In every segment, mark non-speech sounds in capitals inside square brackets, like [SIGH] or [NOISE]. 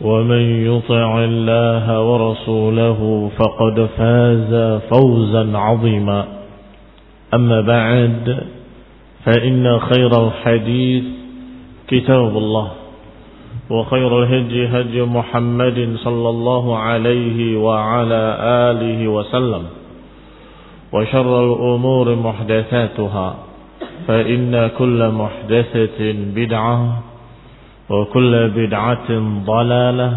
ومن يطع الله ورسوله فقد فاز فوزا عظيما. أما بعد فإن خير الحديث كتاب الله وخير الهدي هدي محمد صلى الله عليه وعلى آله وسلم وشر الأمور محدثاتها فإن كل محدثة بدعة وكل بدعة ضلالة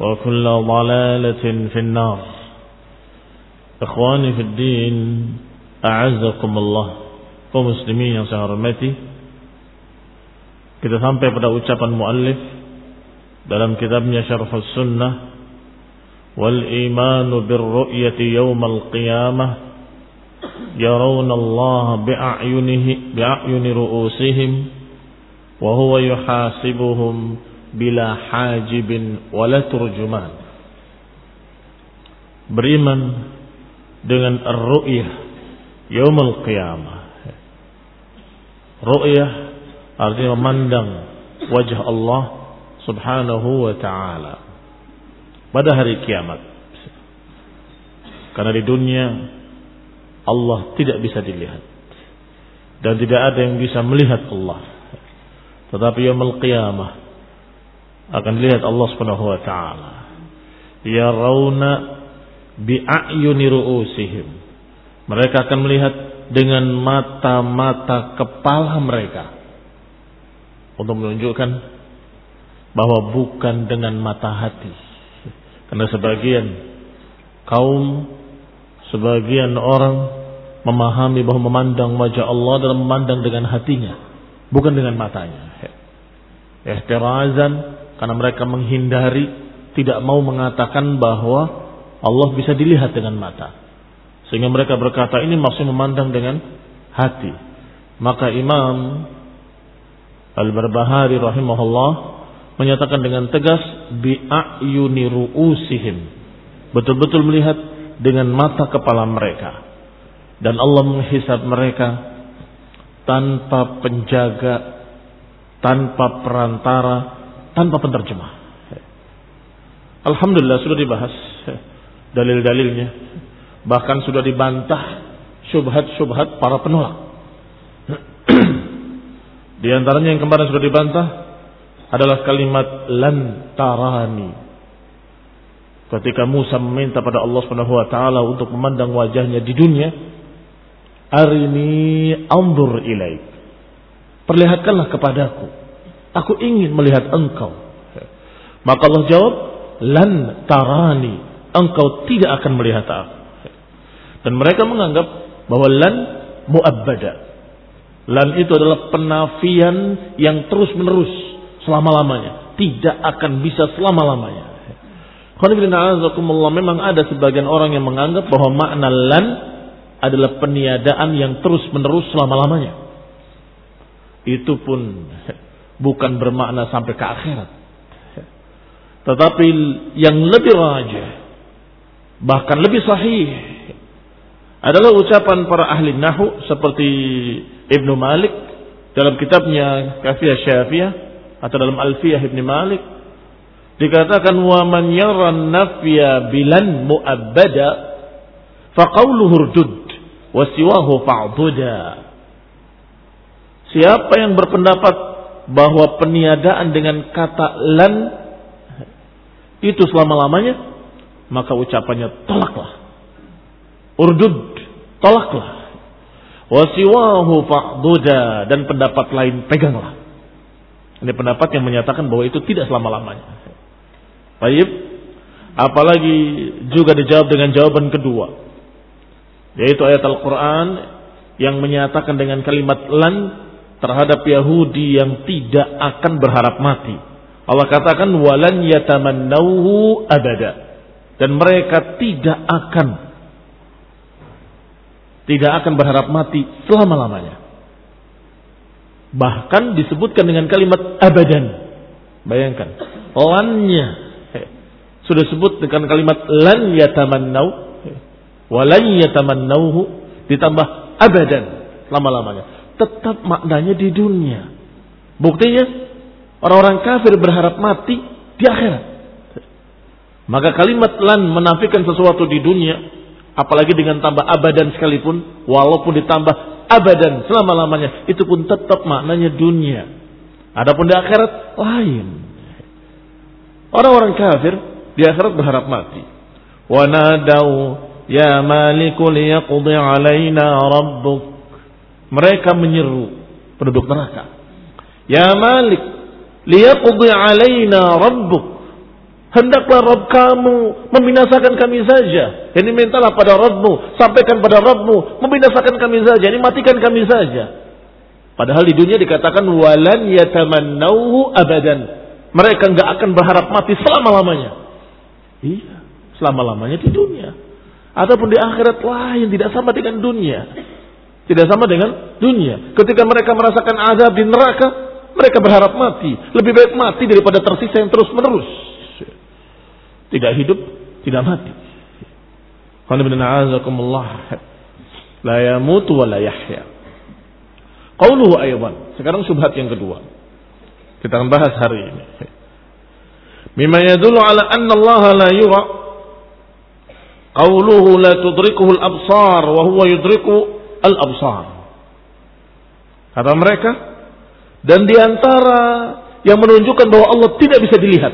وكل ضلالة في النار إخواني في الدين أعزكم الله kaum muslimin yang saya hormati kita sampai pada ucapan muallif dalam kitabnya Syarh Sunnah wal imanu bir ru'yati yaumal qiyamah yarawna Allah bi'ayunihi bi'ayuni ru'usihim wa huwa yuhasibuhum bila hajibin wala turjuman. Beriman dengan ar-ru'yah yaumul qiyamah. Ru'yah artinya memandang wajah Allah subhanahu wa ta'ala pada hari kiamat. Karena di dunia Allah tidak bisa dilihat dan tidak ada yang bisa melihat Allah tetapi yaumul qiyamah akan dilihat Allah Subhanahu wa taala. Ya rauna bi ru'usihim. Mereka akan melihat dengan mata-mata kepala mereka. Untuk menunjukkan bahwa bukan dengan mata hati. Karena sebagian kaum sebagian orang memahami bahwa memandang wajah Allah dalam memandang dengan hatinya bukan dengan matanya. Ihtirazan karena mereka menghindari tidak mau mengatakan bahwa Allah bisa dilihat dengan mata. Sehingga mereka berkata ini maksud memandang dengan hati. Maka Imam Al-Barbahari rahimahullah menyatakan dengan tegas bi'ayuni ru'usihim. Betul-betul melihat dengan mata kepala mereka. Dan Allah menghisab mereka tanpa penjaga tanpa perantara, tanpa penterjemah. Alhamdulillah sudah dibahas dalil-dalilnya. Bahkan sudah dibantah syubhat-syubhat para penolak. [CLEARS THROAT] Di antaranya yang kemarin sudah dibantah adalah kalimat lan tarani. Ketika Musa meminta pada Allah taala untuk memandang wajahnya di dunia, arini anzur ilaik. Perlihatkanlah kepadaku. Aku ingin melihat engkau. Maka Allah jawab, lan tarani. Engkau tidak akan melihat aku. Dan mereka menganggap bahwa lan muabbada. Lan itu adalah penafian yang terus menerus selama-lamanya. Tidak akan bisa selama-lamanya. Memang ada sebagian orang yang menganggap bahwa makna lan adalah peniadaan yang terus menerus selama-lamanya. Itu pun bukan bermakna sampai ke akhirat. Tetapi yang lebih rajah, bahkan lebih sahih, adalah ucapan para ahli nahu seperti Ibnu Malik dalam kitabnya Kafiyah Syafiyah atau dalam Alfiyah Ibnu Malik dikatakan wa man yara nafya bilan muabbada fa qawluhu urdud wa siwahu fa'buda Siapa yang berpendapat bahwa peniadaan dengan kata lan itu selama-lamanya maka ucapannya tolaklah urdud tolaklah wasiwahu fa'duda dan pendapat lain peganglah. Ini pendapat yang menyatakan bahwa itu tidak selama-lamanya. Baik. Apalagi juga dijawab dengan jawaban kedua. Yaitu ayat Al-Quran yang menyatakan dengan kalimat lan terhadap Yahudi yang tidak akan berharap mati. Allah katakan walan yatamannauhu abada. Dan mereka tidak akan tidak akan berharap mati selama-lamanya. Bahkan disebutkan dengan kalimat abadan. Bayangkan, lannya sudah sebut dengan kalimat lan yatamannau walan ditambah abadan selama-lamanya. Tetap maknanya di dunia. Buktinya orang-orang kafir berharap mati di akhirat. Maka kalimat lan menafikan sesuatu di dunia apalagi dengan tambah abadan sekalipun, walaupun ditambah abadan selama-lamanya, itu pun tetap maknanya dunia. Adapun di akhirat lain. Orang-orang kafir di akhirat berharap mati. Wa nadau ya maliku liyaqdi alaina rabbuk. Mereka menyeru penduduk neraka. Ya malik liyaqdi alaina rabbuk Hendaklah Rabb kamu membinasakan kami saja. Ini mintalah pada Rabbmu. Sampaikan pada Rabbmu. Membinasakan kami saja. Ini matikan kami saja. Padahal di dunia dikatakan walan yatamannauhu abadan. Mereka nggak akan berharap mati selama-lamanya. Iya, selama-lamanya di dunia. Ataupun di akhirat lain tidak sama dengan dunia. Tidak sama dengan dunia. Ketika mereka merasakan azab di neraka, mereka berharap mati. Lebih baik mati daripada tersisa yang terus menerus. Tidak hidup, tidak mati. La yamutu wa la yahya. Qauluhu aywan. Sekarang subhat yang kedua. Kita akan bahas hari ini. Mimma yadullu ala anna Allah la yura. Qauluhu la tudrikuhu al-absar wa huwa yudriku al-absar. Kata mereka dan di antara yang menunjukkan bahwa Allah tidak bisa dilihat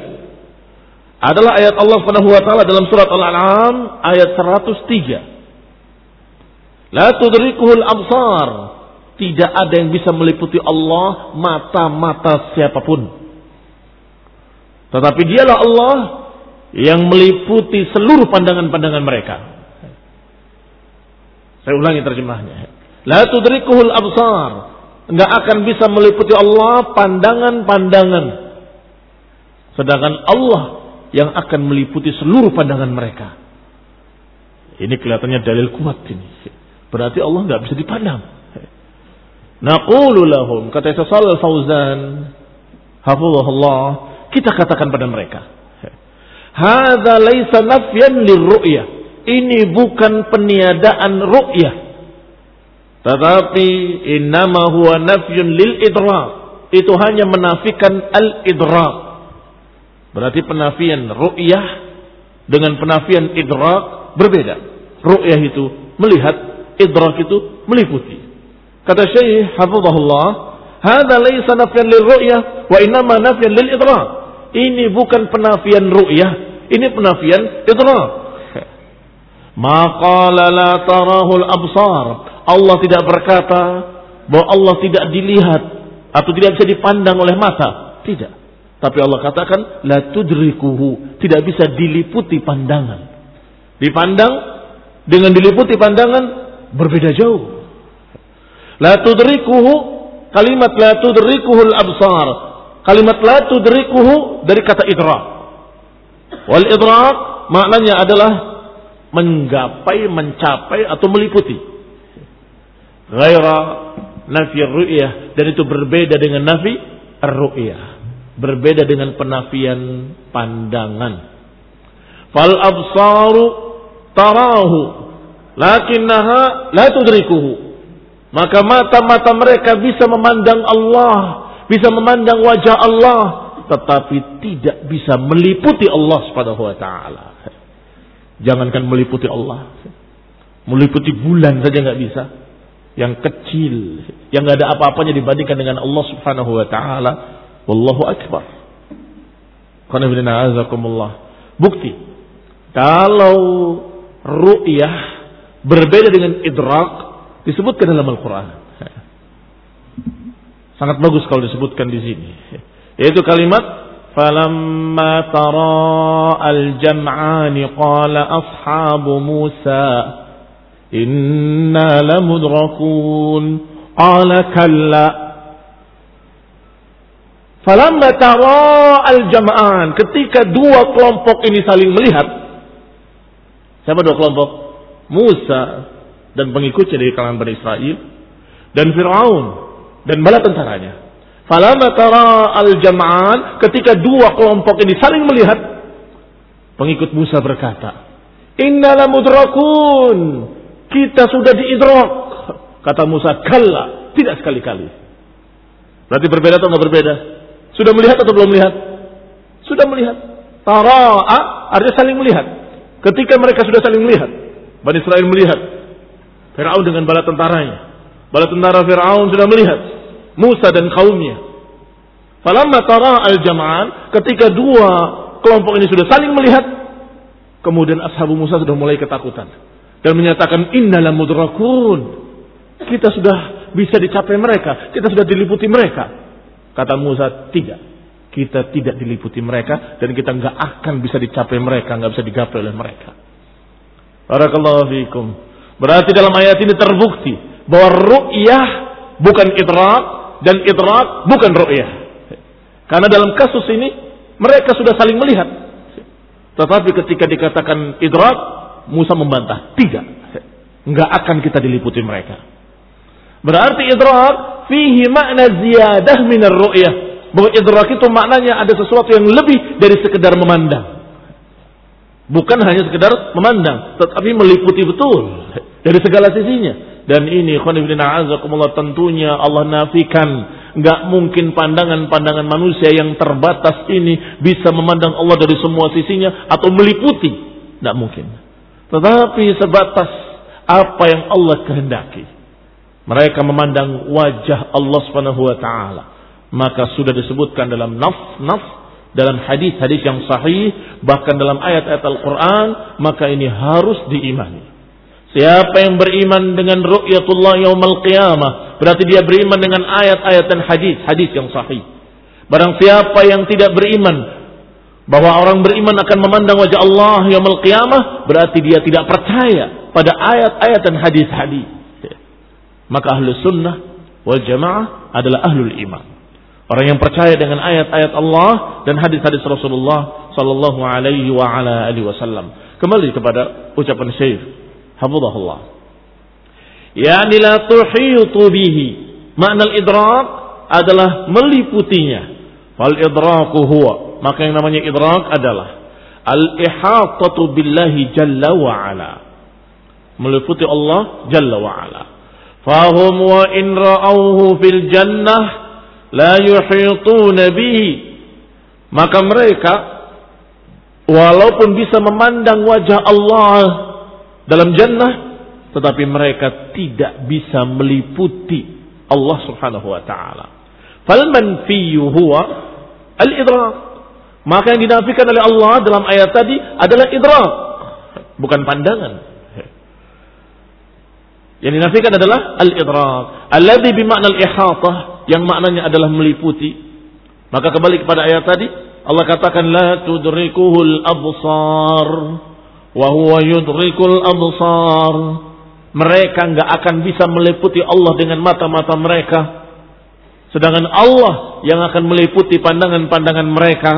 adalah ayat Allah Subhanahu wa dalam surat Al-An'am ayat 103. La tudrikuhul absar. Tidak ada yang bisa meliputi Allah mata-mata siapa pun. Tetapi dialah Allah yang meliputi seluruh pandangan-pandangan mereka. Saya ulangi terjemahnya. La tudrikuhul absar. Enggak akan bisa meliputi Allah pandangan-pandangan. Sedangkan Allah yang akan meliputi seluruh pandangan mereka. Ini kelihatannya dalil kuat ini. Berarti Allah nggak bisa dipandang. Naqulu lahum kata Sal Fauzan hafizahullah kita katakan pada mereka hadza laisa nafyan lirru'yah ini bukan peniadaan ru'yah tetapi innama huwa nafyun lil idrak itu hanya menafikan al idrak Berarti penafian ru'yah dengan penafian idrak berbeda. Ru'yah itu melihat, idrak itu meliputi. Kata Syekh Hafizahullah, "Hadza laisa nafyan lil ru'yah wa innama nafyan lil idrak." Ini bukan penafian ru'yah, ini penafian idrak. Maqala la tarahul absar. Allah tidak berkata bahwa Allah tidak dilihat atau tidak bisa dipandang oleh mata. Tidak. Tapi Allah katakan la tudrikuhu, tidak bisa diliputi pandangan. Dipandang dengan diliputi pandangan berbeda jauh. La tudrikuhu kalimat la tudrikuhul absar. Kalimat la tudrikuhu dari kata idrak. Wal idrak maknanya adalah menggapai, mencapai atau meliputi. Ghaira nafi ru'yah dan itu berbeda dengan nafi ru'yah. Berbeda dengan penafian pandangan. Fal absaru tarahu lakinnaha la tudrikuhu. Maka mata-mata mereka bisa memandang Allah, bisa memandang wajah Allah, tetapi tidak bisa meliputi Allah Subhanahu wa taala. Jangankan meliputi Allah, meliputi bulan saja nggak bisa. Yang kecil, yang nggak ada apa-apanya dibandingkan dengan Allah Subhanahu wa taala. Wallahu akbar. Bukti kalau ru'yah berbeda dengan idrak disebutkan dalam Al-Quran. Sangat bagus kalau disebutkan di sini. Yaitu kalimat falamma tara al-jam'ani qala ashabu Musa inna lamudrakun. Qala kalla. Falamma tara al-jam'an. Ketika dua kelompok ini saling melihat. Siapa dua kelompok? Musa dan pengikutnya dari kalangan Bani Israel dan Fir'aun dan bala tentaranya. Falama tara al-jam'an ketika dua kelompok ini saling melihat pengikut Musa berkata, "Innala mudrakun." Kita sudah diidrak. Kata Musa, "Kalla, tidak sekali-kali." Berarti berbeda atau enggak berbeda? Sudah melihat atau belum melihat? Sudah melihat. Tara'a artinya saling melihat. Ketika mereka sudah saling melihat, Bani Israel melihat Fir'aun dengan bala tentaranya. Bala tentara Fir'aun sudah melihat Musa dan kaumnya. Falamma tara al-jama'an, ketika dua kelompok ini sudah saling melihat, kemudian ashabu Musa sudah mulai ketakutan dan menyatakan innala mudrakun. Kita sudah bisa dicapai mereka, kita sudah diliputi mereka. Kata Musa, tidak kita tidak diliputi mereka dan kita nggak akan bisa dicapai mereka, nggak bisa digapai oleh mereka. Barakallahu fiikum. Berarti dalam ayat ini terbukti bahwa ru'yah bukan idrak dan idrak bukan ru'yah. Karena dalam kasus ini mereka sudah saling melihat. Tetapi ketika dikatakan idrak, Musa membantah, tidak. Nggak akan kita diliputi mereka. Berarti idrak fihi makna ziyadah minar ru'yah bahwa idrak itu maknanya ada sesuatu yang lebih dari sekedar memandang. Bukan hanya sekedar memandang, tetapi meliputi betul dari segala sisinya. Dan ini azakumullah tentunya Allah nafikan nggak mungkin pandangan-pandangan manusia yang terbatas ini bisa memandang Allah dari semua sisinya atau meliputi. Tidak mungkin. Tetapi sebatas apa yang Allah kehendaki. Mereka memandang wajah Allah Subhanahu wa taala maka sudah disebutkan dalam naf-naf dalam hadis-hadis yang sahih bahkan dalam ayat-ayat Al-Qur'an maka ini harus diimani. Siapa yang beriman dengan ru'yatullah yaumal qiyamah berarti dia beriman dengan ayat-ayat dan hadis-hadis yang sahih. Barang siapa yang tidak beriman bahwa orang beriman akan memandang wajah Allah yaumul qiyamah berarti dia tidak percaya pada ayat-ayat dan hadis-hadis. Maka ahlu sunnah wal jamaah adalah ahlul iman. Orang yang percaya dengan ayat-ayat Allah dan hadis-hadis Rasulullah sallallahu alaihi wasallam. Kembali kepada ucapan Syekh Hafizahullah. Yani la tuhitu bihi. Makna idrak adalah meliputinya. Fal idraku huwa. Maka yang namanya idrak adalah al-ihatatu billahi jalla wa ala. Meliputi Allah jalla wa ala. Fahum wa in ra'awhu fil jannah la yuhituna bihi maka mereka walaupun bisa memandang wajah Allah dalam jannah tetapi mereka tidak bisa meliputi Allah Subhanahu wa taala. Fal huwa al-idrak. Maka yang dinafikan oleh Allah dalam ayat tadi adalah idrak, bukan pandangan. Yang dinafikan adalah al-idrak. Alladhi bima'na al-ihatah. Yang maknanya adalah meliputi. Maka kembali kepada ayat tadi. Allah katakan, La tudrikuhul absar. Yudrikul absar. Mereka nggak akan bisa meliputi Allah dengan mata-mata mereka. Sedangkan Allah yang akan meliputi pandangan-pandangan mereka.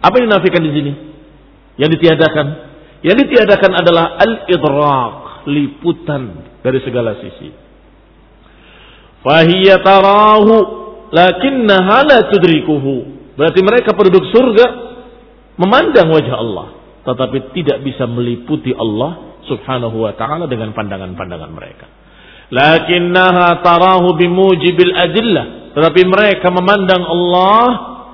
Apa yang dinafikan di sini? Yang ditiadakan. Yang ditiadakan adalah al-idrak, liputan dari segala sisi. Fahiyya tarahu lakinnaha la tudrikuhu. Berarti mereka penduduk surga memandang wajah Allah, tetapi tidak bisa meliputi Allah Subhanahu wa taala dengan pandangan-pandangan mereka. Lakinnaha tarahu bimujibil adillah, tetapi mereka memandang Allah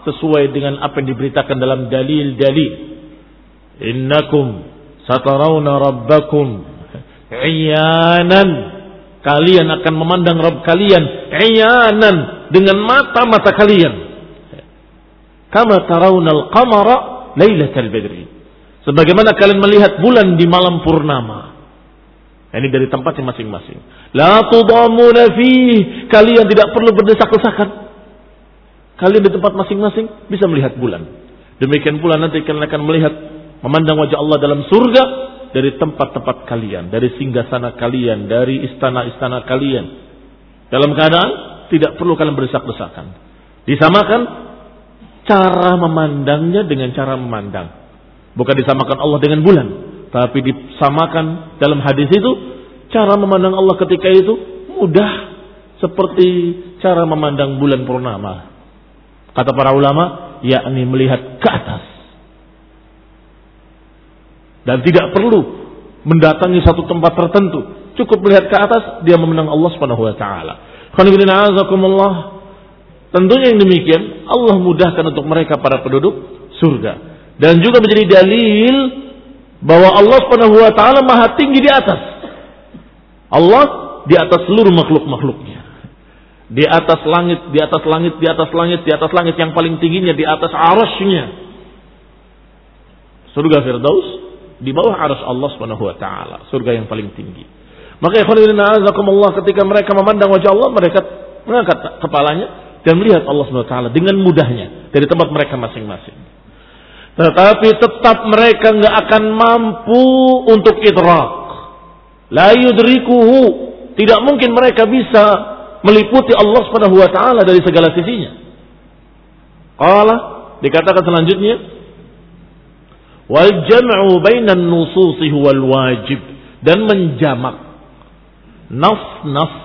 sesuai dengan apa yang diberitakan dalam dalil-dalil. Innakum satarawna rabbakum iyanan kalian akan memandang Rabb kalian iyanan dengan mata-mata kalian kama tarawnal qamara lailatal badri. Sebagaimana kalian melihat bulan di malam purnama. Ini dari tempatnya masing-masing. La tudamuna fih. Kalian tidak perlu berdesak-desakan. Kalian di tempat masing-masing bisa melihat bulan. Demikian pula nanti kalian akan melihat memandang wajah Allah dalam surga dari tempat-tempat kalian, dari singgah-sana kalian, dari istana-istana kalian. Dalam keadaan tidak perlu kalian berdesak-desakan. Disamakan cara memandangnya dengan cara memandang. Bukan disamakan Allah dengan bulan, tapi disamakan dalam hadis itu cara memandang Allah ketika itu mudah seperti cara memandang bulan purnama. Kata para ulama, yakni melihat ke atas. Dan tidak perlu mendatangi satu tempat tertentu. Cukup melihat ke atas, dia memandang Allah Subhanahu wa taala. Tentunya yang demikian Allah mudahkan untuk mereka para penduduk surga dan juga menjadi dalil bahwa Allah Subhanahu wa taala Maha tinggi di atas. Allah di atas seluruh makhluk-makhluknya. Di atas langit, di atas langit, di atas langit, di atas langit yang paling tingginya di atas arasnya. Surga Firdaus di bawah aras Allah Subhanahu wa taala, surga yang paling tinggi. Maka ikhwan ketika mereka memandang wajah Allah, mereka mengangkat kepalanya dan melihat Allah SWT dengan mudahnya dari tempat mereka masing-masing. Tetapi tetap mereka nggak akan mampu untuk idrak. La yudrikuhu. Tidak mungkin mereka bisa meliputi Allah Subhanahu wa taala dari segala sisinya. Qala dikatakan selanjutnya wal jam'u bainan nususi huwal wajib dan menjamak nas-nas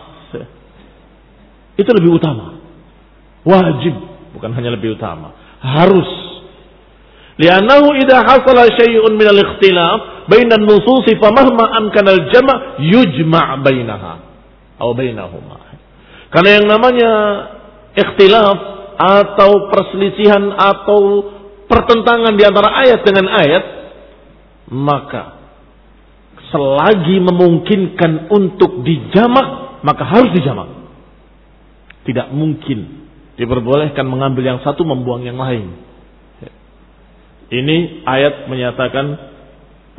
itu lebih utama Wajib, bukan hanya lebih utama. Harus. Lianahu idha hasala syai'un minal ikhtilaf bainan nususi famahma amkana al-jama' yujma' bainaha atau bainahuma. Karena yang namanya ikhtilaf atau perselisihan atau pertentangan di antara ayat dengan ayat maka selagi memungkinkan untuk dijamak maka harus dijamak. Tidak mungkin diperbolehkan mengambil yang satu membuang yang lain. Ini ayat menyatakan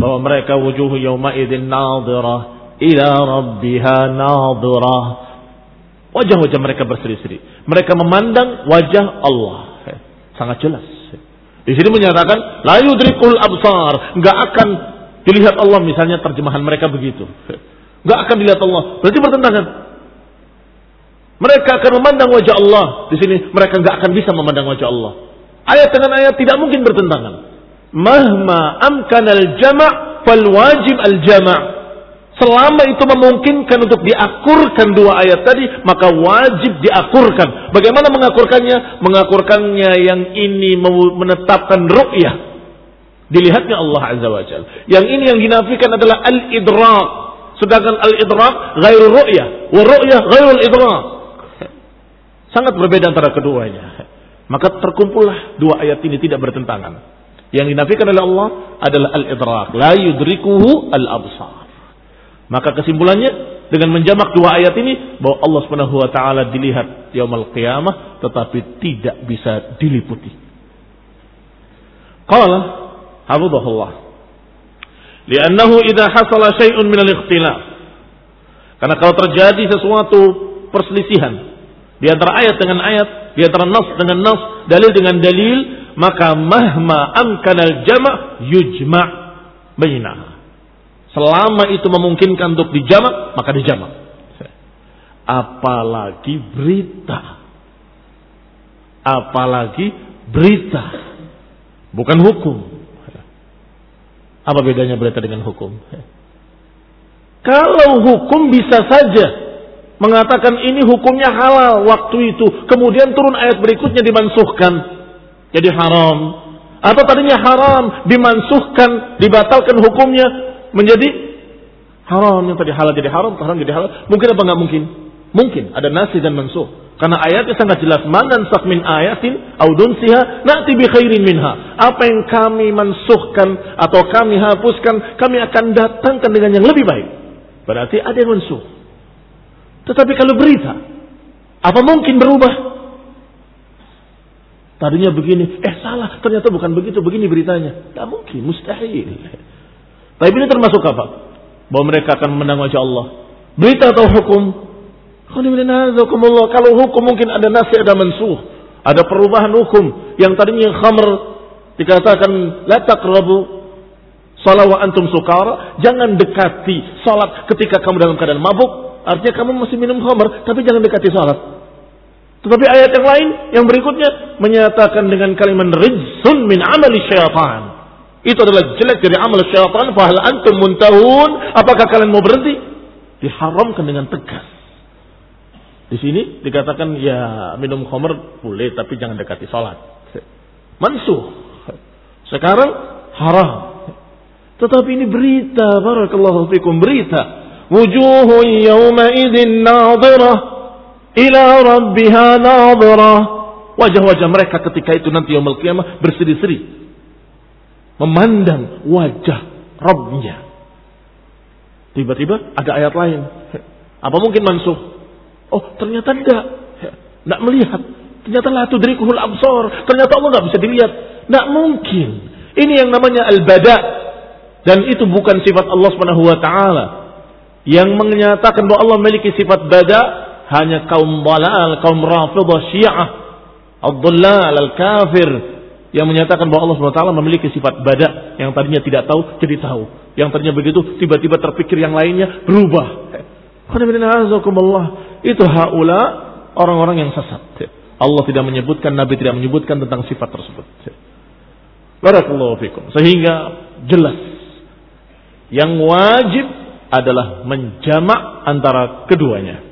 bahwa mereka wujuh yauma idzin nadhirah ila rabbiha nadhirah. Wajah-wajah mereka berseri-seri. Mereka memandang wajah Allah. Sangat jelas. Di sini menyatakan la yudrikul absar, enggak akan dilihat Allah misalnya terjemahan mereka begitu. Enggak akan dilihat Allah. Berarti bertentangan mereka akan memandang wajah Allah. Di sini mereka nggak akan bisa memandang wajah Allah. Ayat dengan ayat tidak mungkin bertentangan. Mahma amkan al jama' fal wajib al jama' Selama itu memungkinkan untuk diakurkan dua ayat tadi, maka wajib diakurkan. Bagaimana mengakurkannya? Mengakurkannya yang ini menetapkan ru'yah. Dilihatnya Allah Azza wa Jal. Yang ini yang dinafikan adalah al-idrak. Sedangkan al-idrak gairu ru'yah. Wa ru'yah gairu al-idrak. Sangat berbeda antara keduanya. Maka terkumpullah dua ayat ini tidak bertentangan. Yang dinafikan oleh Allah adalah al-idrak. La yudrikuhu al-absar. Maka kesimpulannya dengan menjamak dua ayat ini bahwa Allah Subhanahu wa taala dilihat yaumul qiyamah tetapi tidak bisa diliputi. Qala hafizahullah. Li'annahu idza hasala syai'un min al-ikhtilaf. Karena kalau terjadi sesuatu perselisihan di antara ayat dengan ayat, di antara nas dengan nas, dalil dengan dalil, maka mahma amkanal jama' yujma' bainaha. Selama itu memungkinkan untuk dijamak, maka dijamak. Apalagi berita. Apalagi berita. Bukan hukum. Apa bedanya berita dengan hukum? Kalau hukum bisa saja mengatakan ini hukumnya halal waktu itu, kemudian turun ayat berikutnya dimansuhkan jadi haram. Atau tadinya haram dimansuhkan, dibatalkan hukumnya menjadi haram yang tadi halal jadi haram, haram jadi halal. Mungkin apa nggak mungkin? Mungkin ada nasi dan mansuh. Karena ayatnya sangat jelas. Manan min ayatin audunsiha na'ti bi khairin minha. Apa yang kami mansuhkan atau kami hapuskan, kami akan datangkan dengan yang lebih baik. Berarti ada yang mansuh. Tetapi kalau berita, apa mungkin berubah? Tadinya begini, eh salah, ternyata bukan begitu, begini beritanya. Tidak mungkin, mustahil. Tapi ini termasuk apa? Bahwa mereka akan menang wajah Allah. Berita atau hukum? Kalau hukum mungkin ada nasi, ada mansuh. Ada perubahan hukum. Yang tadinya khamr dikatakan la taqrabu salat wa antum sukara. Jangan dekati salat ketika kamu dalam keadaan mabuk. Artinya kamu masih minum khamr, tapi jangan dekati salat. Tetapi ayat yang lain yang berikutnya menyatakan dengan kalimat rijsun min amali syaitan. Itu adalah jelek dari amal syaitan. Fahal antum muntahun. Apakah kalian mau berhenti? Diharamkan dengan tegas. Di sini dikatakan ya minum khamr boleh tapi jangan dekati salat. Mansuh. Sekarang haram. Tetapi ini berita, barakallahu fikum, berita. Wujuhun yawma idin nadhirah ila nadhirah. Wajah-wajah mereka ketika itu nanti yaumul qiyamah berseri-seri. Memandang wajah Rabbnya. Tiba-tiba ada ayat lain. Apa mungkin mansuh? Oh ternyata enggak. Enggak melihat. Ternyata la tudrikuhul absar. Ternyata Allah enggak bisa dilihat. Enggak mungkin. Ini yang namanya al-bada. Dan itu bukan sifat Allah Subhanahu wa taala. Yang menyatakan bahwa Allah memiliki sifat bada hanya kaum balal, kaum rafidah syiah, ad-dhullal, al-kafir yang menyatakan bahwa Allah taala memiliki sifat bada yang tadinya tidak tahu jadi tahu. Yang tadinya begitu tiba-tiba terpikir yang lainnya berubah. Itu haula orang-orang yang sesat. Allah tidak menyebutkan, Nabi tidak menyebutkan tentang sifat tersebut. Barakallahu fikum. Sehingga jelas yang wajib adalah menjamak antara keduanya.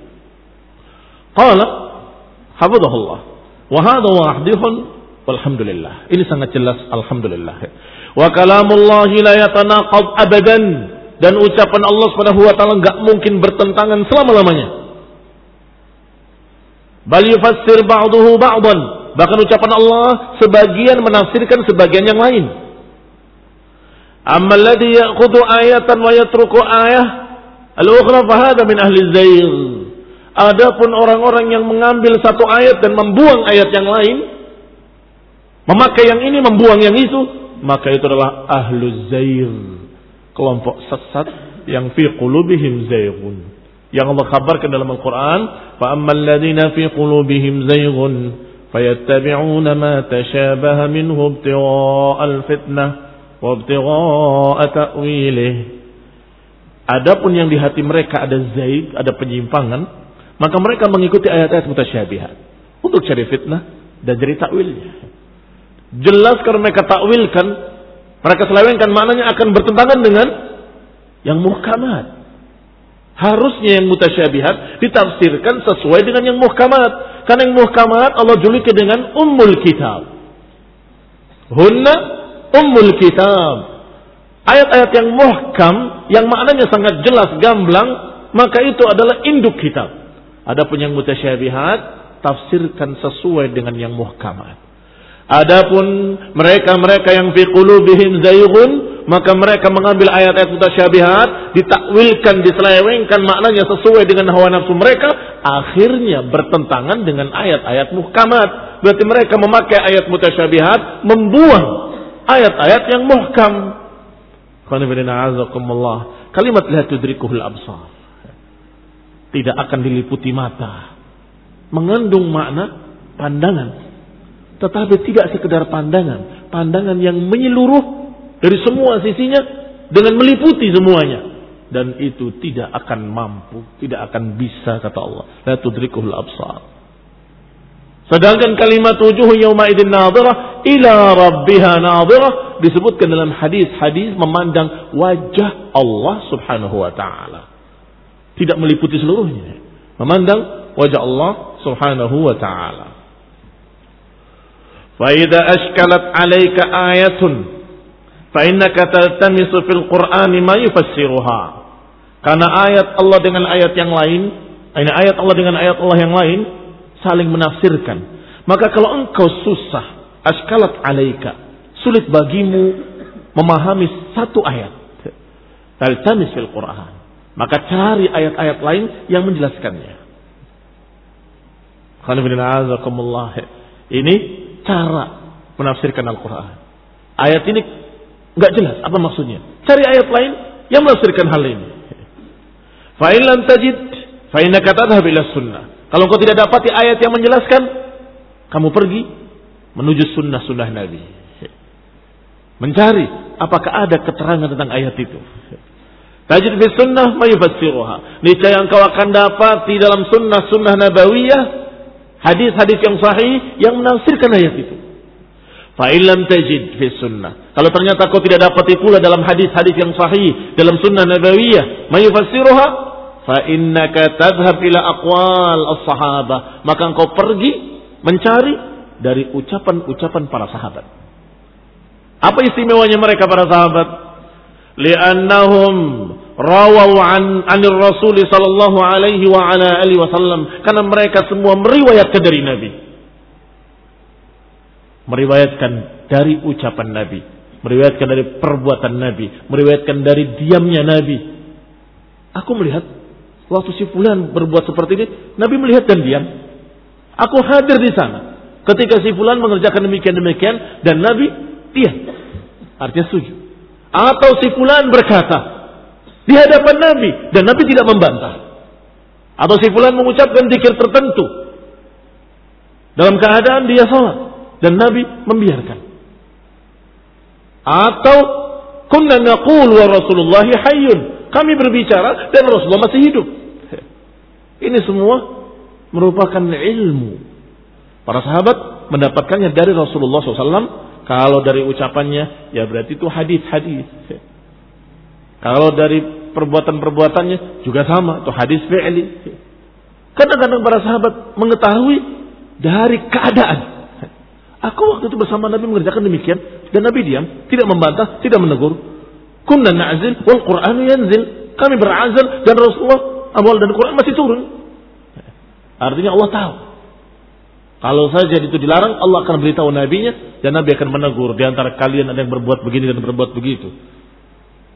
Qala hafizahullah wa hadha wahdihun walhamdulillah. Ini sangat jelas alhamdulillah. Wa kalamullahi la yatanaqad abadan dan ucapan Allah Subhanahu wa taala enggak mungkin bertentangan selama-lamanya. Bal yufassir ba'duhu ba'dan. Bahkan ucapan Allah sebagian menafsirkan sebagian yang lain. Amma alladhi ya'khudhu ayatan wa yatruku ayah al-ukhra fahada min ahli zayr. Adapun orang-orang yang mengambil satu ayat dan membuang ayat yang lain, memakai yang ini membuang yang itu, maka itu adalah ahlu zayr. Kelompok sesat yang fi qulubihim zaygun yang Allah kabarkan dalam Al-Quran فَأَمَّا الَّذِينَ فِي قُلُوبِهِمْ زَيْغٌ فَيَتَّبِعُونَ مَا تَشَابَهَ مِنْهُ ابْتِغَاءَ الْفِتْنَةِ wabtigha'a ta'wilih. Adapun yang di hati mereka ada zaid ada penyimpangan maka mereka mengikuti ayat-ayat mutasyabihat untuk cari fitnah dan cari takwilnya jelas karena mereka takwilkan mereka selewengkan maknanya akan bertentangan dengan yang muhkamat. Harusnya yang mutasyabihat ditafsirkan sesuai dengan yang muhkamat. Karena yang muhkamat Allah juluki dengan ummul kitab. Hunna ummul kitab. Ayat-ayat yang muhkam, yang maknanya sangat jelas, gamblang, maka itu adalah induk kitab. Adapun yang mutasyabihat, tafsirkan sesuai dengan yang muhkamat. Adapun mereka-mereka yang fi qulubihim zayghun maka mereka mengambil ayat-ayat mutasyabihat, ditakwilkan, diselewengkan maknanya sesuai dengan hawa nafsu mereka, akhirnya bertentangan dengan ayat-ayat muhkamat. Berarti mereka memakai ayat mutasyabihat, membuang ayat-ayat yang muhkam. Kalimat la tudrikuhul absar. Tidak akan diliputi mata. Mengandung makna pandangan. Tetapi tidak sekedar pandangan. Pandangan yang menyeluruh dari semua sisinya dengan meliputi semuanya. dan itu tidak akan mampu, tidak akan bisa kata Allah. La tudrikuhul absar. Sedangkan kalimat wujuh yauma idin nadhirah ila rabbiha nadhirah disebutkan dalam hadis-hadis memandang wajah Allah Subhanahu wa taala. Tidak meliputi seluruhnya. Memandang wajah Allah Subhanahu wa taala. Fa idza ashkalat 'alaika ayatun fa innaka taltamisu fil Qur'ani ma yufassiruha. Karena ayat Allah dengan ayat yang lain, ini ayat Allah dengan ayat Allah yang lain saling menafsirkan. Maka kalau engkau susah, askalat alaika, sulit bagimu memahami satu ayat. Taltamis fil Quran. Maka cari ayat-ayat lain yang menjelaskannya. Ini cara menafsirkan Al-Quran. Ayat ini nggak jelas apa maksudnya. Cari ayat lain yang menafsirkan hal ini. Fa'ilan tajid, fa'inaka tadhab ila sunnah. Kalau engkau tidak dapati ayat yang menjelaskan, kamu pergi menuju sunnah-sunnah Nabi. Mencari apakah ada keterangan tentang ayat itu. Tajid fi sunnah mayufassiruha. Niscaya engkau akan dapat di dalam sunnah-sunnah nabawiyah hadis-hadis yang sahih yang menafsirkan ayat itu. Fa'ilam tajid fi sunnah. Kalau ternyata kau tidak dapat pula dalam hadis-hadis yang sahih dalam sunnah nabawiyah mayufassiruha, fa innaka tadhhab ila aqwal as-sahabah maka engkau pergi mencari dari ucapan-ucapan para sahabat. Apa istimewanya mereka para sahabat? Li'annahum rawau an anir rasul sallallahu alaihi wa ala alihi wasallam. Karena mereka semua meriwayatkan dari nabi. Meriwayatkan dari ucapan nabi. Meriwayatkan dari perbuatan nabi. Meriwayatkan dari diamnya nabi. Aku melihat Waktu si fulan berbuat seperti ini, Nabi melihat dan diam. Aku hadir di sana. Ketika si fulan mengerjakan demikian-demikian dan Nabi diam. Artinya setuju. Atau si fulan berkata di hadapan Nabi dan Nabi tidak membantah. Atau si fulan mengucapkan dikir tertentu dalam keadaan dia salah dan Nabi membiarkan. Atau kunna naqul wa Rasulullah hayyun. Kami berbicara dan Rasulullah masih hidup. Ini semua merupakan ilmu. Para sahabat mendapatkannya dari Rasulullah SAW. Kalau dari ucapannya, ya berarti itu hadis-hadis. Kalau dari perbuatan-perbuatannya juga sama, itu hadis fi'li. Kadang-kadang para sahabat mengetahui dari keadaan. Aku waktu itu bersama Nabi mengerjakan demikian dan Nabi diam, tidak membantah, tidak menegur. Kunna na'zil wal Qur'anu yanzil. Kami berazal dan Rasulullah awal dan Quran masih turun. Artinya Allah tahu. Kalau saja itu dilarang, Allah akan beritahu nabinya dan nabi akan menegur di antara kalian ada yang berbuat begini dan berbuat begitu.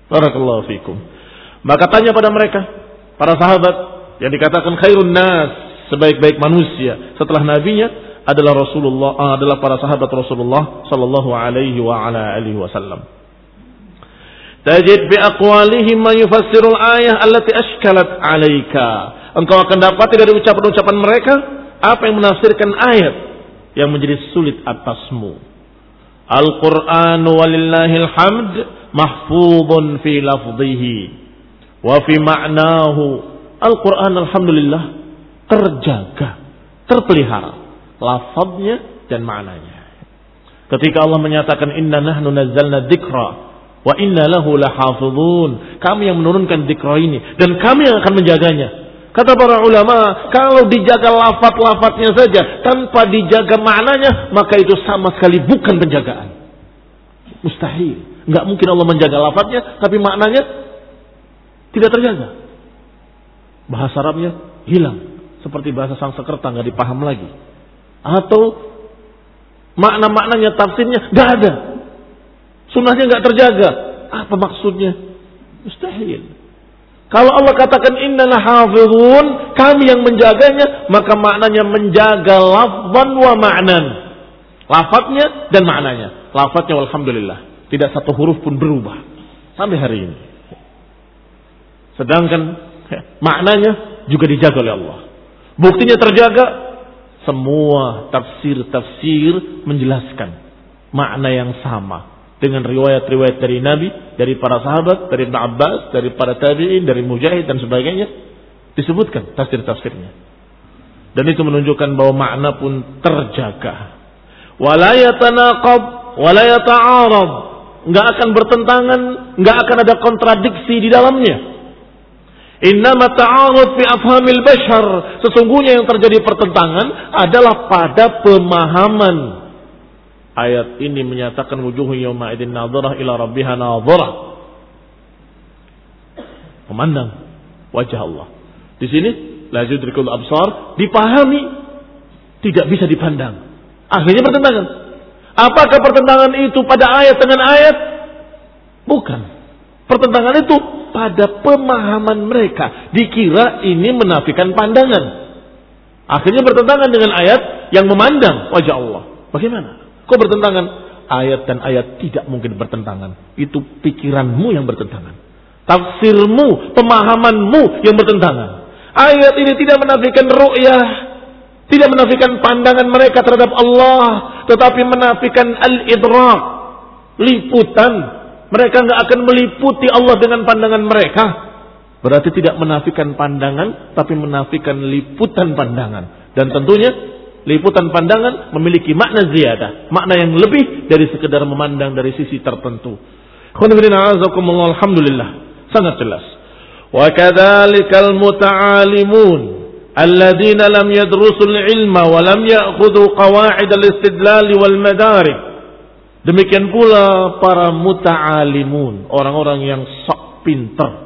Barakallahu fikum. Maka tanya pada mereka, para sahabat yang dikatakan khairun nas, sebaik-baik manusia setelah nabinya adalah Rasulullah, ah, adalah para sahabat Rasulullah sallallahu alaihi wa ala alihi wasallam. Tajid bi aqwalihim ma yufassirul ayah allati ashkalat alaika. Engkau akan dapati dari ucapan-ucapan mereka apa yang menafsirkan ayat yang menjadi sulit atasmu. Al-Qur'an walillahil hamd mahfudun fi lafzihi wa fi ma'nahu. Al-Qur'an alhamdulillah terjaga, terpelihara lafadznya dan maknanya. Ketika Allah menyatakan inna nahnu nazzalna dzikra Wa inna lahu lahafidhun. Kami yang menurunkan dikra ini. Dan kami yang akan menjaganya. Kata para ulama, kalau dijaga lafat-lafatnya saja tanpa dijaga maknanya, maka itu sama sekali bukan penjagaan. Mustahil. Nggak mungkin Allah menjaga lafadznya, tapi maknanya tidak terjaga. Bahasa Arabnya hilang. Seperti bahasa Sanskerta nggak dipaham lagi. Atau makna-maknanya, tafsirnya nggak ada. Sunnahnya nggak terjaga. Apa maksudnya? Mustahil. Kalau Allah katakan innalah hafizun, kami yang menjaganya, maka maknanya menjaga lafzan wa ma'nan. Lafadznya dan maknanya. Lafadznya alhamdulillah. Tidak satu huruf pun berubah. Sampai hari ini. Sedangkan ya, maknanya juga dijaga oleh Allah. Buktinya terjaga. Semua tafsir-tafsir menjelaskan makna yang sama dengan riwayat-riwayat dari Nabi, dari para sahabat, dari Ibn Abbas, dari para tabi'in, dari Mujahid dan sebagainya disebutkan tafsir-tafsirnya. Dan itu menunjukkan bahwa makna pun terjaga. Wala yatanaqab, wala. Enggak akan bertentangan, enggak akan ada kontradiksi di dalamnya. Innama ta'arud fi afhamil bashar. Sesungguhnya yang terjadi pertentangan adalah pada pemahaman Ayat ini menyatakan wujuh yawma idin nadhirah ila rabbiha nadhirah. Memandang wajah Allah. Di sini la yudrikul absar dipahami tidak bisa dipandang. Akhirnya pertentangan. Apakah pertentangan itu pada ayat dengan ayat? Bukan. Pertentangan itu pada pemahaman mereka. Dikira ini menafikan pandangan. Akhirnya bertentangan dengan ayat yang memandang wajah Allah. Bagaimana? Kok bertentangan? Ayat dan ayat tidak mungkin bertentangan. Itu pikiranmu yang bertentangan. Tafsirmu, pemahamanmu yang bertentangan. Ayat ini tidak menafikan ru'yah. Tidak menafikan pandangan mereka terhadap Allah. Tetapi menafikan al-idrak. Liputan. Mereka nggak akan meliputi Allah dengan pandangan mereka. Berarti tidak menafikan pandangan. Tapi menafikan liputan pandangan. Dan tentunya liputan pandangan memiliki makna ziyadah, makna yang lebih dari sekedar memandang dari sisi tertentu. Alhamdulillah, sangat jelas. Wa kadzalikal muta'alimun yadrusul ilma wa lam ya'khudhu qawa'id al-istidlal wal madarik. Demikian pula para muta'alimun, orang-orang yang sok pintar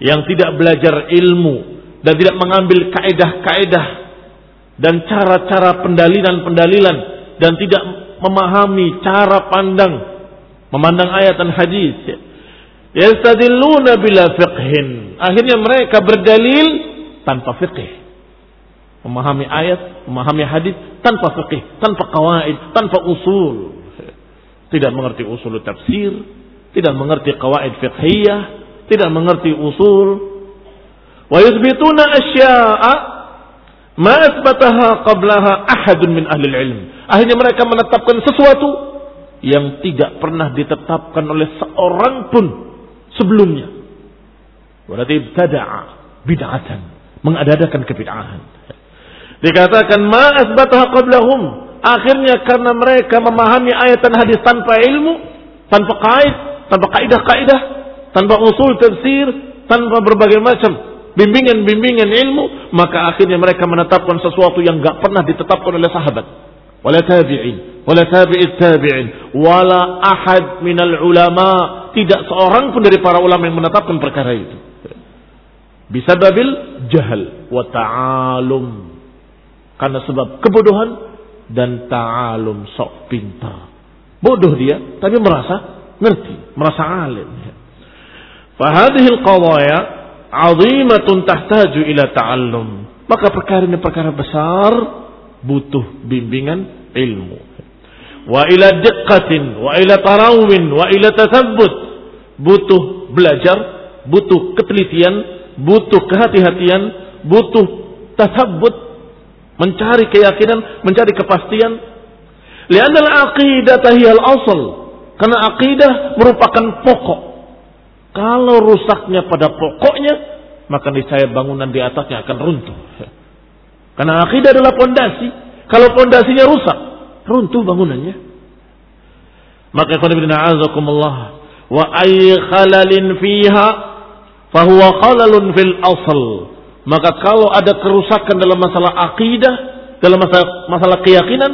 yang tidak belajar ilmu dan tidak mengambil kaedah-kaedah dan cara-cara pendalilan-pendalilan dan tidak memahami cara pandang memandang ayat dan hadis. Yastadilluna bila fiqhin. Akhirnya mereka berdalil tanpa fiqh memahami ayat memahami hadis tanpa fiqh tanpa kawaid tanpa usul. Tidak mengerti usul tafsir tidak mengerti kawaid fiqhiyah tidak mengerti usul. Wa yuthbituna asya'a Ma asbataha qablaha ahadun min ahli ilm. Akhirnya mereka menetapkan sesuatu yang tidak pernah ditetapkan oleh seorang pun sebelumnya. Berarti ibtada'a bid'atan, mengadakan kebid'ahan. Dikatakan ma asbataha qablahum. Akhirnya karena mereka memahami ayat dan hadis tanpa ilmu, tanpa kait, tanpa kaidah-kaidah, tanpa usul tafsir, tanpa berbagai macam bimbingan-bimbingan ilmu, maka akhirnya mereka menetapkan sesuatu yang gak pernah ditetapkan oleh sahabat. Wala tabi'in, wala tabi'it tabi'in, wala ahad minal ulama. Tidak seorang pun dari para ulama yang menetapkan perkara itu. Bisa babil jahal wa ta'alum. Karena sebab kebodohan dan ta'alum sok pintar. Bodoh dia, tapi merasa ngerti, merasa alim. Fahadihil qawaya azimatun tahtaju ila ta'allum. Maka perkara ini perkara besar butuh bimbingan ilmu. Wa ila diqqatin, wa ila tarawin, wa ila tathabbut. Butuh belajar, butuh ketelitian, butuh kehati-hatian, butuh tathabbut, mencari keyakinan, mencari kepastian. Lianna al-aqidah tahiyal asal. Karena aqidah merupakan pokok kalau rusaknya pada pokoknya, maka niscaya bangunan di atasnya akan runtuh. Karena akidah adalah pondasi. Kalau pondasinya rusak, runtuh bangunannya. Maka qadibina azakumullah wa ay khalalin fiha fahuwa khalalun fil asl. Maka kalau ada kerusakan dalam masalah akidah, dalam masalah, masalah keyakinan,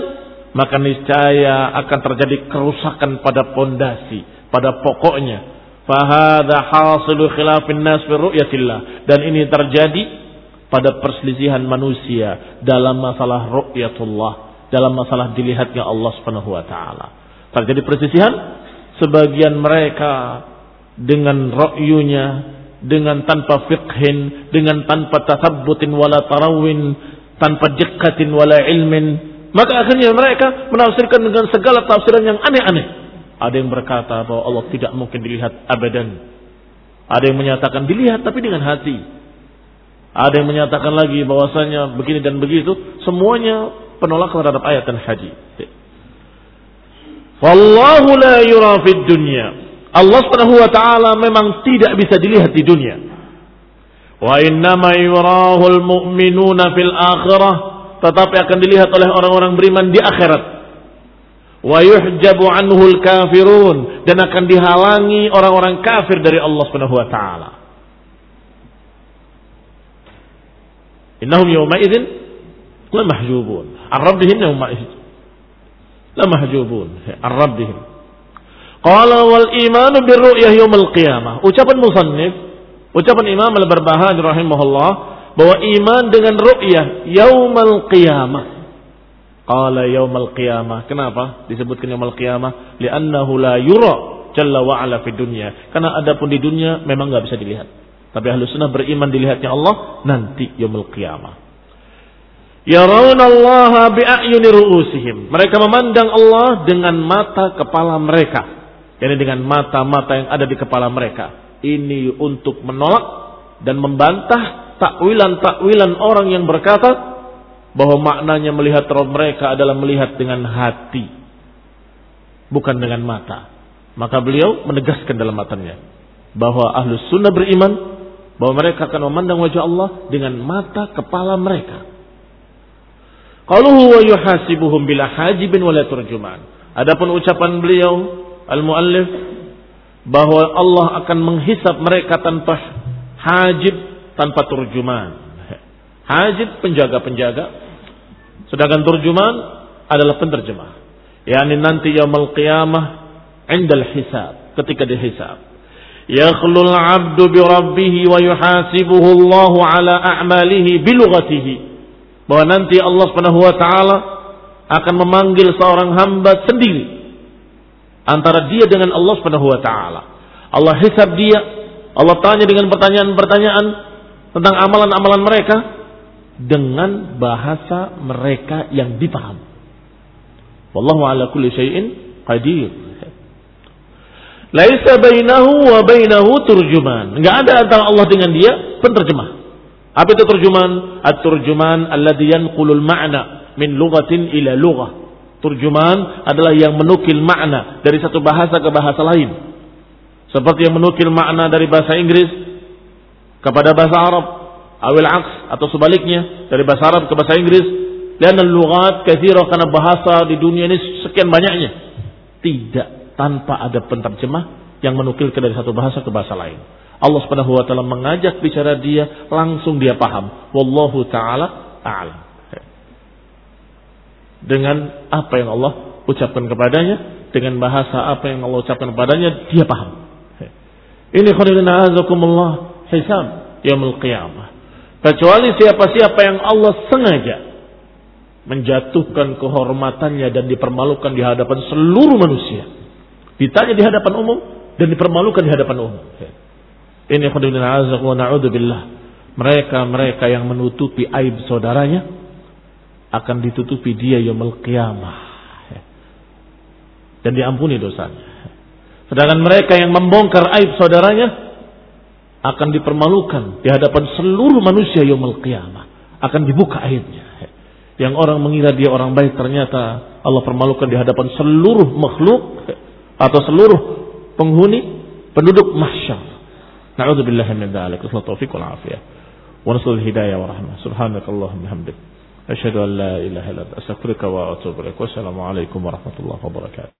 maka niscaya akan terjadi kerusakan pada pondasi, pada pokoknya, Fahada hasilu khilafin nas. Dan ini terjadi pada perselisihan manusia dalam masalah ru'yatullah, dalam masalah dilihatnya Allah Subhanahu wa taala. Terjadi perselisihan sebagian mereka dengan ra'yunya dengan tanpa fiqhin, dengan tanpa tasabbutin wala tarawin, tanpa jekatin wala ilmin, maka akhirnya mereka menafsirkan dengan segala tafsiran yang aneh-aneh. Ada yang berkata bahwa Allah tidak mungkin dilihat abadan. Ada yang menyatakan dilihat tapi dengan hati. Ada yang menyatakan lagi bahwasanya begini dan begitu. Semuanya penolak terhadap ayat dan hadis. Wallahu la yura fid dunya. Allah Subhanahu wa taala memang tidak bisa dilihat di dunia. Wa innama yurahul mu'minuna fil akhirah, tetapi akan dilihat oleh orang-orang beriman di akhirat. Wa yuhjabu anhul kafirun dan akan dihalangi orang-orang kafir dari Allah Subhanahu wa taala. Innahum yawma idzin la mahjubun. An rabbihim yawma idzin la mahjubun an rabbihim. Qala wal imanu birru'yah yaumil qiyamah. Ucapan musannif, ucapan Imam Al-Barbahari rahimahullah bahwa iman dengan ru'yah yaumil qiyamah. Qala yaumil qiyamah. Kenapa disebutkan yaumil qiyamah? Li'annahu la yura jalla wa ala fi dunya. Karena adapun di dunia memang nggak bisa dilihat. Tapi ahlu sunnah beriman dilihatnya Allah nanti yaumil qiyamah. Yarawnallaha bi'ayuni ru'usihim. Mereka memandang Allah dengan mata kepala mereka. Yani dengan mata-mata yang ada di kepala mereka. Ini untuk menolak dan membantah takwilan-takwilan orang yang berkata bahwa maknanya melihat roh mereka adalah melihat dengan hati. Bukan dengan mata. Maka beliau menegaskan dalam matanya bahwa ahlus sunnah beriman bahwa mereka akan memandang wajah Allah dengan mata kepala mereka Qaluhu wa yuhasibuhum bila hajibin wala turjuman. Adapun ucapan beliau al-muallif bahwa Allah akan menghisap mereka tanpa hajib, tanpa turjuman. Hajib penjaga-penjaga, sedangkan turjuman adalah penterjemah. Yani nanti yaumul qiyamah indal hisab, ketika dihisab. Yakhlul 'abdu bi rabbih wa yuhasibuhu Allah ala a'malihi bi lughatihi bahwa nanti Allah Subhanahu wa taala akan memanggil seorang hamba sendiri antara dia dengan Allah Subhanahu wa taala. Allah hisab dia, Allah tanya dengan pertanyaan-pertanyaan tentang amalan-amalan mereka dengan bahasa mereka yang dipaham. Wallahu ala kulli syai'in qadir. Laisa bainahu wa bainahu turjuman. Enggak ada antara Allah dengan dia penterjemah. Apa itu terjemahan? At-turjuman alladhi yanqulul ma'na min lughatin ila lughah. Turjuman adalah yang menukil makna dari satu bahasa ke bahasa lain. Seperti yang menukil makna dari bahasa Inggris kepada bahasa Arab, awil aks atau sebaliknya dari bahasa Arab ke bahasa Inggris. Dan lughat kathira karena bahasa di dunia ini sekian banyaknya. Tidak tanpa ada penterjemah yang menukilkan dari satu bahasa ke bahasa lain. Allah Subhanahu wa taala mengajak bicara dia, langsung dia paham. Wallahu taala a'lam. Dengan apa yang Allah ucapkan kepadanya, dengan bahasa apa yang Allah ucapkan kepadanya, dia paham. Ini khairuنا azakumullah hisab yaumul qiyamah. Kecuali siapa-siapa yang Allah sengaja menjatuhkan kehormatannya dan dipermalukan di hadapan seluruh manusia. Ditanya di hadapan umum dan dipermalukan di hadapan umum. Ini khudibina azaq wa billah. Mereka-mereka yang menutupi aib saudaranya akan ditutupi dia yaumul qiyamah. Dan diampuni dosanya. Sedangkan mereka yang membongkar aib saudaranya akan dipermalukan di hadapan seluruh manusia yaumul qiyamah akan dibuka akhirnya yang orang mengira dia orang baik ternyata Allah permalukan di hadapan seluruh makhluk atau seluruh penghuni penduduk mahsyar. Na'udzubillahi min dzalik. wa taufiq wal afiyah. Wa nasul hidayah wa rahmah. Subhanakallahumma bihamdik. Asyhadu an la ilaha illa anta astaghfiruka wa atubu ilaik. Wassalamu alaikum warahmatullahi wabarakatuh.